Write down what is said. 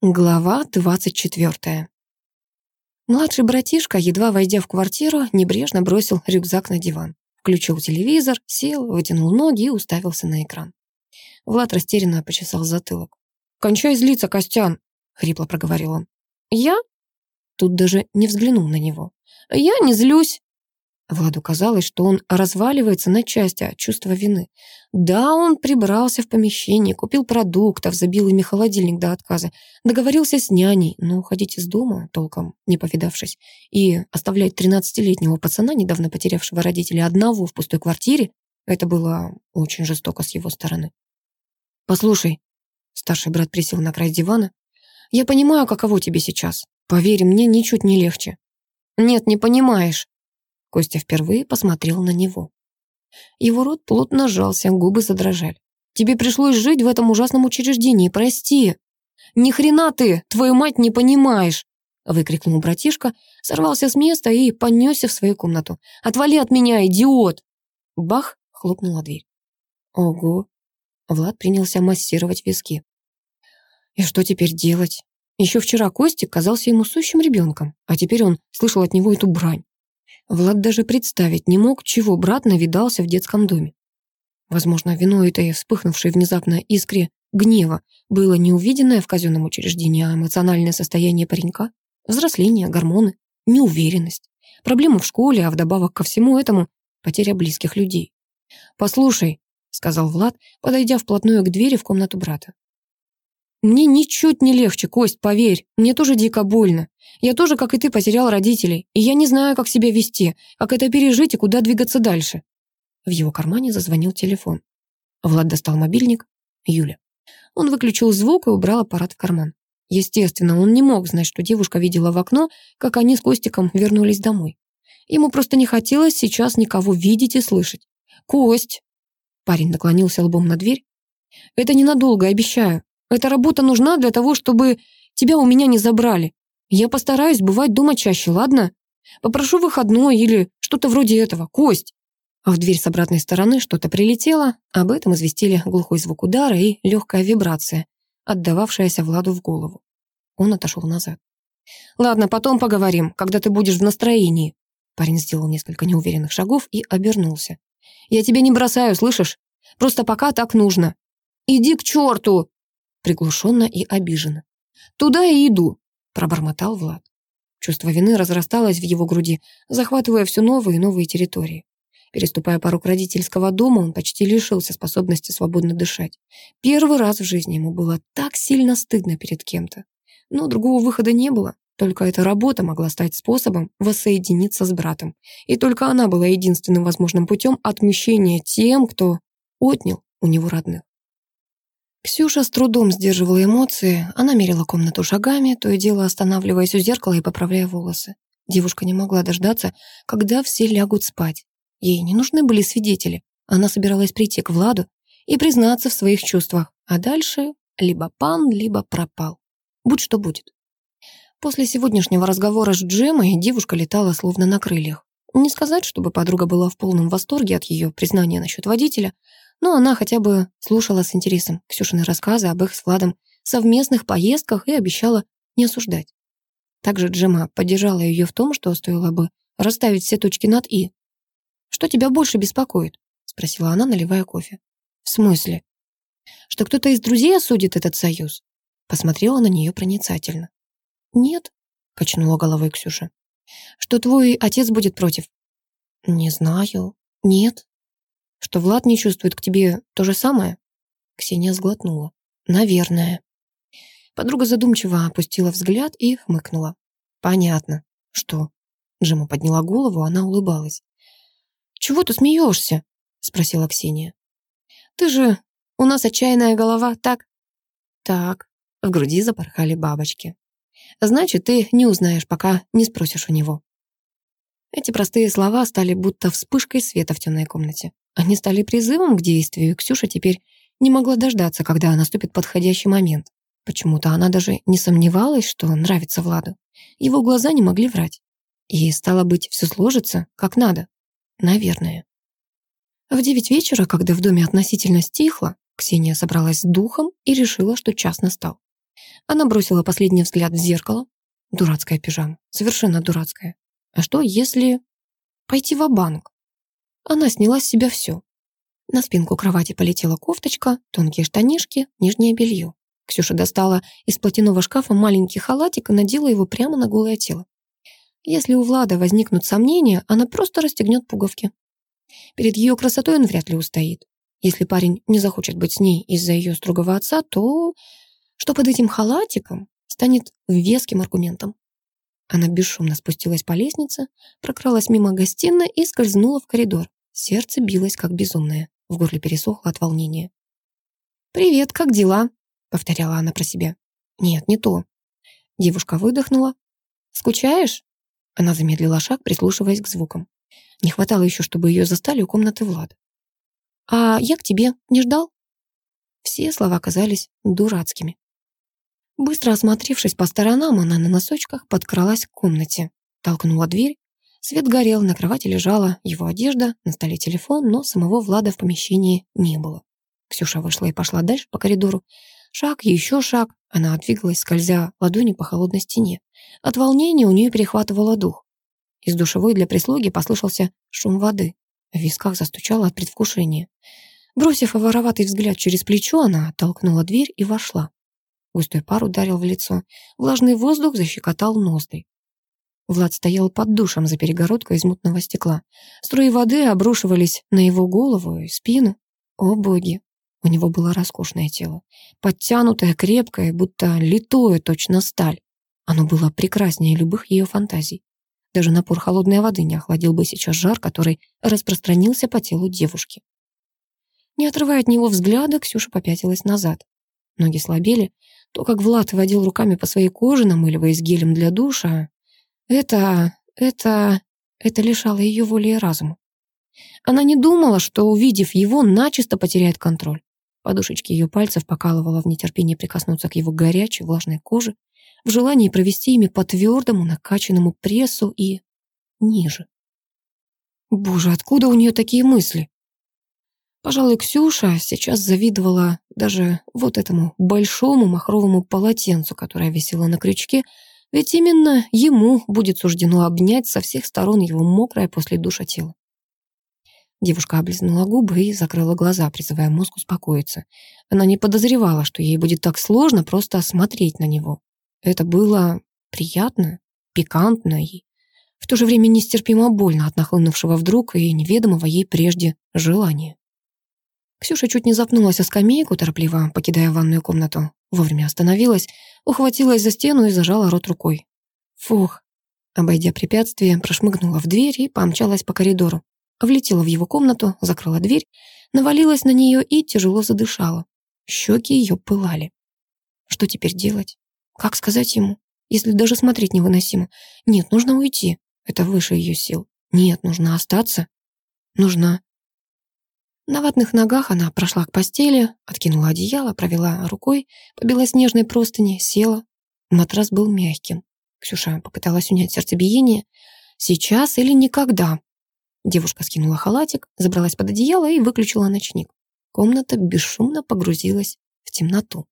Глава 24. Младший братишка, едва войдя в квартиру, небрежно бросил рюкзак на диван. Включил телевизор, сел, вытянул ноги и уставился на экран. Влад растерянно почесал затылок. «Кончай злиться, Костян!» — хрипло проговорил он. «Я?» Тут даже не взглянул на него. «Я не злюсь!» Владу казалось, что он разваливается на части от чувства вины. Да, он прибрался в помещении, купил продуктов, забил ими холодильник до отказа, договорился с няней, но уходить из дома, толком не повидавшись, и оставлять тринадцатилетнего пацана, недавно потерявшего родителей, одного в пустой квартире, это было очень жестоко с его стороны. «Послушай», — старший брат присел на край дивана, «я понимаю, каково тебе сейчас. Поверь, мне ничуть не легче». «Нет, не понимаешь», Костя впервые посмотрел на него. Его рот плотно сжался, губы задрожали. «Тебе пришлось жить в этом ужасном учреждении, прости!» «Ни хрена ты, твою мать, не понимаешь!» выкрикнул братишка, сорвался с места и понесся в свою комнату. «Отвали от меня, идиот!» Бах! хлопнула дверь. «Ого!» Влад принялся массировать виски. «И что теперь делать? Еще вчера Костик казался ему сущим ребенком, а теперь он слышал от него эту брань. Влад даже представить не мог, чего брат навидался в детском доме. Возможно, виной этой вспыхнувшей внезапно искре гнева было не увиденное в казенном учреждении, а эмоциональное состояние паренька, взросление, гормоны, неуверенность, проблемы в школе, а вдобавок ко всему этому потеря близких людей. «Послушай», — сказал Влад, подойдя вплотную к двери в комнату брата. Мне ничуть не легче, Кость, поверь. Мне тоже дико больно. Я тоже, как и ты, потерял родителей. И я не знаю, как себя вести, как это пережить и куда двигаться дальше. В его кармане зазвонил телефон. Влад достал мобильник. Юля. Он выключил звук и убрал аппарат в карман. Естественно, он не мог знать, что девушка видела в окно, как они с Костиком вернулись домой. Ему просто не хотелось сейчас никого видеть и слышать. «Кость!» Парень наклонился лбом на дверь. «Это ненадолго, обещаю. Эта работа нужна для того, чтобы тебя у меня не забрали. Я постараюсь бывать дома чаще, ладно? Попрошу выходной или что-то вроде этого. Кость!» А в дверь с обратной стороны что-то прилетело. Об этом известили глухой звук удара и легкая вибрация, отдававшаяся Владу в голову. Он отошел назад. «Ладно, потом поговорим, когда ты будешь в настроении». Парень сделал несколько неуверенных шагов и обернулся. «Я тебя не бросаю, слышишь? Просто пока так нужно». «Иди к черту!» Приглушенно и обиженно. «Туда и иду», — пробормотал Влад. Чувство вины разрасталось в его груди, захватывая все новые и новые территории. Переступая порог родительского дома, он почти лишился способности свободно дышать. Первый раз в жизни ему было так сильно стыдно перед кем-то. Но другого выхода не было. Только эта работа могла стать способом воссоединиться с братом. И только она была единственным возможным путем отмещения тем, кто отнял у него родных. Ксюша с трудом сдерживала эмоции. Она мерила комнату шагами, то и дело останавливаясь у зеркала и поправляя волосы. Девушка не могла дождаться, когда все лягут спать. Ей не нужны были свидетели. Она собиралась прийти к Владу и признаться в своих чувствах, а дальше либо пан, либо пропал. Будь что будет. После сегодняшнего разговора с Джемой девушка летала словно на крыльях. Не сказать, чтобы подруга была в полном восторге от ее признания насчет водителя, но она хотя бы слушала с интересом Ксюшины рассказы об их с Владом совместных поездках и обещала не осуждать. Также Джема поддержала ее в том, что стоило бы расставить все точки над «и». «Что тебя больше беспокоит?» — спросила она, наливая кофе. «В смысле?» «Что кто-то из друзей осудит этот союз?» Посмотрела на нее проницательно. «Нет», — качнула головой Ксюша. «Что твой отец будет против?» «Не знаю. Нет». Что Влад не чувствует к тебе то же самое? Ксения сглотнула. Наверное. Подруга задумчиво опустила взгляд и хмыкнула. Понятно. Что? Джима подняла голову, она улыбалась. «Чего ты смеешься?» — спросила Ксения. «Ты же... У нас отчаянная голова, так?» «Так». В груди запорхали бабочки. «Значит, ты не узнаешь, пока не спросишь у него». Эти простые слова стали будто вспышкой света в темной комнате. Они стали призывом к действию, и Ксюша теперь не могла дождаться, когда наступит подходящий момент. Почему-то она даже не сомневалась, что нравится Владу. Его глаза не могли врать. И, стало быть, все сложится как надо. Наверное. В девять вечера, когда в доме относительно стихло, Ксения собралась с духом и решила, что час настал. Она бросила последний взгляд в зеркало. Дурацкая пижама, совершенно дурацкая. А что, если пойти в банк Она сняла с себя все. На спинку кровати полетела кофточка, тонкие штанишки, нижнее белье. Ксюша достала из платяного шкафа маленький халатик и надела его прямо на голое тело. Если у Влада возникнут сомнения, она просто расстегнет пуговки. Перед ее красотой он вряд ли устоит. Если парень не захочет быть с ней из-за ее строгого отца, то что под этим халатиком станет веским аргументом. Она бесшумно спустилась по лестнице, прокралась мимо гостиной и скользнула в коридор. Сердце билось как безумное, в горле пересохло от волнения. «Привет, как дела?» — повторяла она про себя. «Нет, не то». Девушка выдохнула. «Скучаешь?» Она замедлила шаг, прислушиваясь к звукам. Не хватало еще, чтобы ее застали у комнаты Влада. «А я к тебе не ждал?» Все слова казались дурацкими. Быстро осмотревшись по сторонам, она на носочках подкралась к комнате. Толкнула дверь. Свет горел, на кровати лежала его одежда, на столе телефон, но самого Влада в помещении не было. Ксюша вышла и пошла дальше по коридору. Шаг, еще шаг. Она двигалась, скользя ладони по холодной стене. От волнения у нее перехватывало дух. Из душевой для прислуги послышался шум воды. В висках застучало от предвкушения. Бросив вороватый взгляд через плечо, она оттолкнула дверь и вошла. Густой пар ударил в лицо. Влажный воздух защекотал ноздри. Влад стоял под душем за перегородкой из мутного стекла. Струи воды обрушивались на его голову и спину. О боги! У него было роскошное тело. Подтянутое, крепкое, будто литое точно сталь. Оно было прекраснее любых ее фантазий. Даже напор холодной воды не охладил бы сейчас жар, который распространился по телу девушки. Не отрывая от него взгляда, Ксюша попятилась назад. Ноги слабели. То, как Влад водил руками по своей коже, намыливаясь гелем для душа, это... это... это лишало ее воли и разума. Она не думала, что, увидев его, начисто потеряет контроль. Подушечки ее пальцев покалывала в нетерпении прикоснуться к его горячей, влажной коже, в желании провести ими по твердому, накачанному прессу и ниже. Боже, откуда у нее такие мысли? Пожалуй, Ксюша сейчас завидовала даже вот этому большому махровому полотенцу, которое висело на крючке, ведь именно ему будет суждено обнять со всех сторон его мокрое после душа тело. Девушка облизнула губы и закрыла глаза, призывая мозг успокоиться. Она не подозревала, что ей будет так сложно просто смотреть на него. Это было приятно, пикантно и в то же время нестерпимо больно от нахлынувшего вдруг и неведомого ей прежде желания. Ксюша чуть не запнулась о скамейку, торопливо покидая ванную комнату. Вовремя остановилась, ухватилась за стену и зажала рот рукой. Фух. Обойдя препятствие, прошмыгнула в дверь и помчалась по коридору. Влетела в его комнату, закрыла дверь, навалилась на нее и тяжело задышала. Щеки ее пылали. Что теперь делать? Как сказать ему, если даже смотреть невыносимо? Нет, нужно уйти. Это выше ее сил. Нет, нужно остаться. Нужна. На ватных ногах она прошла к постели, откинула одеяло, провела рукой по белоснежной простыне, села. Матрас был мягким. Ксюша попыталась унять сердцебиение. Сейчас или никогда. Девушка скинула халатик, забралась под одеяло и выключила ночник. Комната бесшумно погрузилась в темноту.